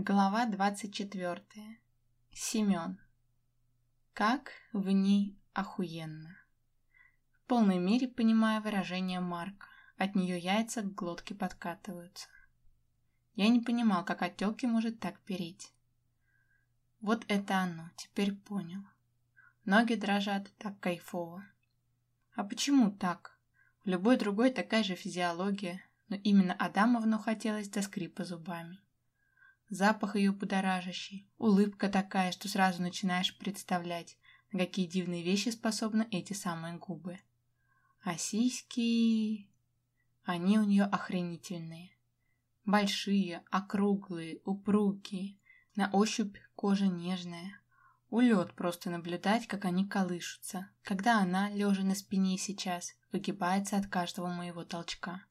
Глава 24. Семен. Как в ней охуенно. В полной мере понимая выражение Марка. От нее яйца к глотке подкатываются. Я не понимал, как от может так переть. Вот это оно, теперь понял. Ноги дрожат, так кайфово. А почему так? В любой другой такая же физиология, но именно Адамовну хотелось до скрипа зубами. Запах ее будоражащий, улыбка такая, что сразу начинаешь представлять, на какие дивные вещи способны эти самые губы. А сиськи... Они у нее охренительные. Большие, округлые, упругие, на ощупь кожа нежная. Улет просто наблюдать, как они колышутся, когда она, лежа на спине сейчас, выгибается от каждого моего толчка.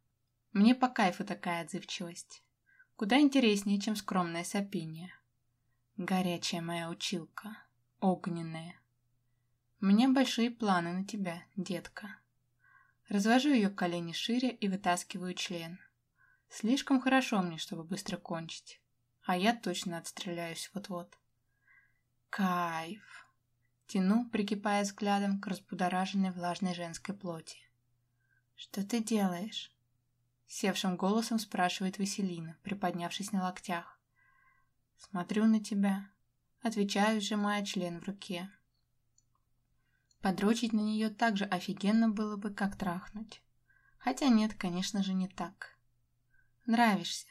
Мне по кайфу такая отзывчивость. Куда интереснее, чем скромное сопение. Горячая моя училка. Огненная. У меня большие планы на тебя, детка. Развожу ее колени шире и вытаскиваю член. Слишком хорошо мне, чтобы быстро кончить. А я точно отстреляюсь вот-вот. Кайф. Тяну, прикипая взглядом к разбудораженной влажной женской плоти. «Что ты делаешь?» Севшим голосом спрашивает Василина, приподнявшись на локтях. «Смотрю на тебя», — отвечаю, сжимая член в руке. Подрочить на нее так же офигенно было бы, как трахнуть. Хотя нет, конечно же, не так. Нравишься.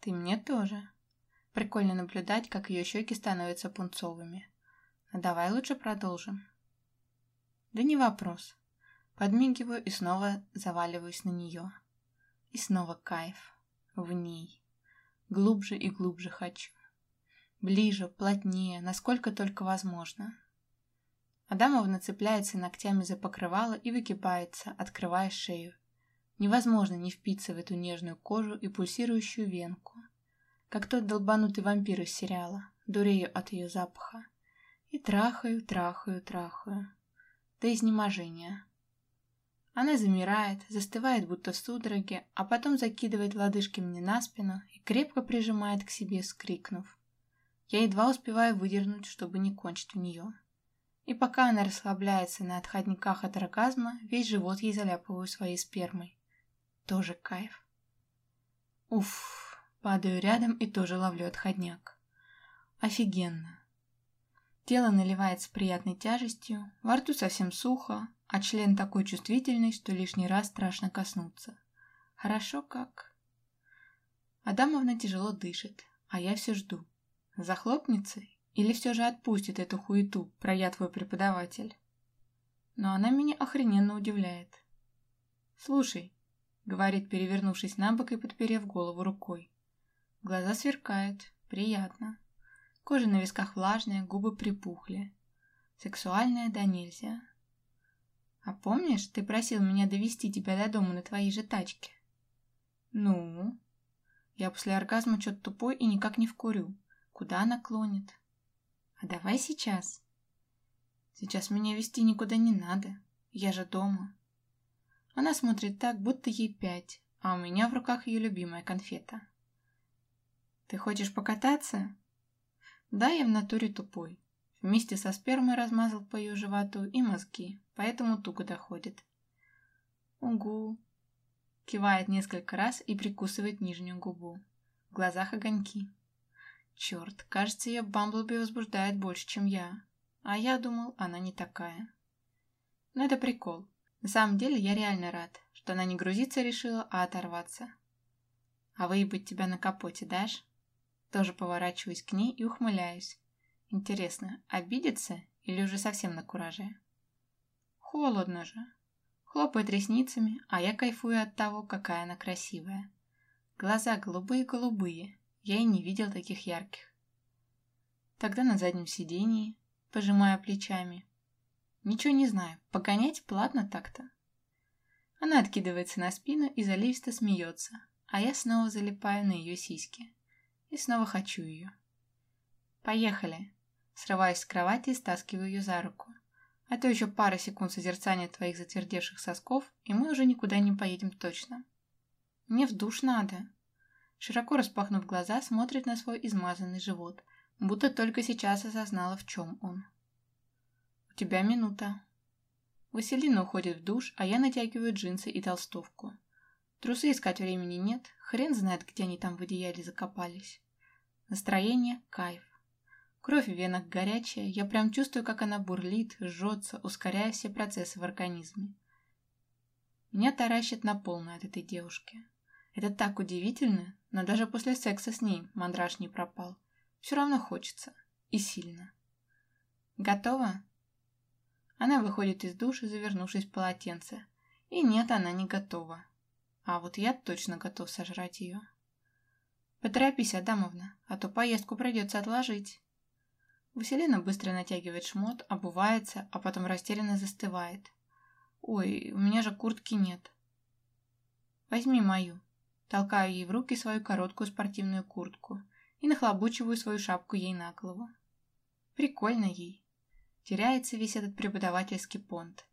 Ты мне тоже. Прикольно наблюдать, как ее щеки становятся пунцовыми. А давай лучше продолжим. Да не вопрос. Подмигиваю и снова заваливаюсь на нее. И снова кайф. В ней. Глубже и глубже хочу. Ближе, плотнее, насколько только возможно. Адамовна цепляется ногтями за покрывало и выгибается, открывая шею. Невозможно не впиться в эту нежную кожу и пульсирующую венку. Как тот долбанутый вампир из сериала. Дурею от ее запаха. И трахаю, трахаю, трахаю. До изнеможения. Она замирает, застывает будто в судороге, а потом закидывает лодыжки мне на спину и крепко прижимает к себе, скрикнув. Я едва успеваю выдернуть, чтобы не кончить в нее. И пока она расслабляется на отходниках от оргазма, весь живот ей заляпываю своей спермой. Тоже кайф. Уф, падаю рядом и тоже ловлю отходняк. Офигенно. Тело наливается приятной тяжестью, во рту совсем сухо, а член такой чувствительный, что лишний раз страшно коснуться. Хорошо как. Адамовна тяжело дышит, а я все жду. Захлопнется или все же отпустит эту хуету, про я твой преподаватель? Но она меня охрененно удивляет. «Слушай», — говорит, перевернувшись на бок и подперев голову рукой. Глаза сверкают, приятно. Кожа на висках влажная, губы припухли. Сексуальная да нельзя. А помнишь, ты просил меня довести тебя до дома на твоей же тачке? Ну? Я после оргазма что-то тупой и никак не вкурю. Куда она клонит? А давай сейчас. Сейчас меня вести никуда не надо. Я же дома. Она смотрит так, будто ей пять, а у меня в руках ее любимая конфета. Ты хочешь покататься? Да, я в натуре тупой. Вместе со спермой размазал по ее животу и мозги, поэтому туго доходит. Угу. Кивает несколько раз и прикусывает нижнюю губу. В глазах огоньки. Черт, кажется, ее Бамблби возбуждает больше, чем я. А я думал, она не такая. Но это прикол. На самом деле я реально рад, что она не грузиться решила, а оторваться. А выебать тебя на капоте дашь? Тоже поворачиваюсь к ней и ухмыляюсь. Интересно, обидится или уже совсем на кураже? Холодно же. Хлопает ресницами, а я кайфую от того, какая она красивая. Глаза голубые-голубые. Я и не видел таких ярких. Тогда на заднем сидении, пожимая плечами. Ничего не знаю, погонять платно так-то. Она откидывается на спину и заливисто смеется, а я снова залипаю на ее сиськи. И снова хочу ее. «Поехали!» Срываюсь с кровати и стаскиваю ее за руку. А то еще пара секунд созерцания твоих затвердевших сосков, и мы уже никуда не поедем точно. Мне в душ надо. Широко распахнув глаза, смотрит на свой измазанный живот, будто только сейчас осознала, в чем он. «У тебя минута». Василина уходит в душ, а я натягиваю джинсы и толстовку. Трусы искать времени нет, хрен знает, где они там в одеяле закопались. Настроение – кайф. Кровь в венах горячая, я прям чувствую, как она бурлит, жжется, ускоряя все процессы в организме. Меня таращит на полную от этой девушки. Это так удивительно, но даже после секса с ней мандраж не пропал. Все равно хочется. И сильно. Готова? Она выходит из души, завернувшись в полотенце. И нет, она не готова. А вот я точно готов сожрать ее. Поторопись, Адамовна, а то поездку придется отложить. Василина быстро натягивает шмот, обувается, а потом растерянно застывает. «Ой, у меня же куртки нет». «Возьми мою». Толкаю ей в руки свою короткую спортивную куртку и нахлобучиваю свою шапку ей на голову. Прикольно ей. Теряется весь этот преподавательский понт.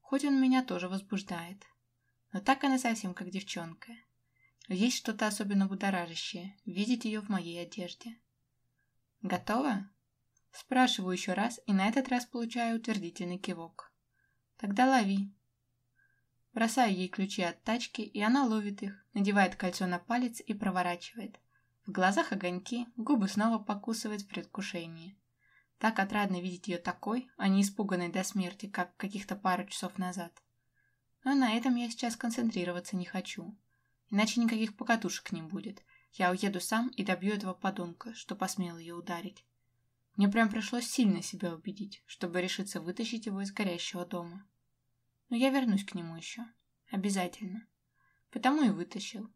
Хоть он меня тоже возбуждает. Но так она совсем как девчонка. Есть что-то особенно будоражащее, видеть ее в моей одежде. «Готова?» Спрашиваю еще раз и на этот раз получаю утвердительный кивок. Тогда лови. Бросаю ей ключи от тачки, и она ловит их, надевает кольцо на палец и проворачивает. В глазах огоньки, губы снова покусывает в предвкушении. Так отрадно видеть ее такой, а не испуганной до смерти, как каких-то пару часов назад. Но на этом я сейчас концентрироваться не хочу. Иначе никаких покатушек не будет. Я уеду сам и добью этого подонка, что посмел ее ударить. Мне прям пришлось сильно себя убедить, чтобы решиться вытащить его из горящего дома. Но я вернусь к нему еще. Обязательно. Потому и вытащил.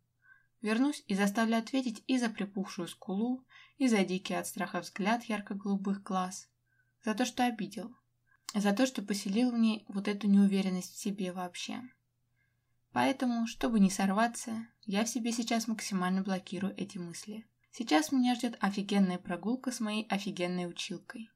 Вернусь и заставлю ответить и за припухшую скулу, и за дикий от страха взгляд ярко-голубых глаз. За то, что обидел. За то, что поселил в ней вот эту неуверенность в себе вообще. Поэтому, чтобы не сорваться, я в себе сейчас максимально блокирую эти мысли. Сейчас меня ждет офигенная прогулка с моей офигенной училкой.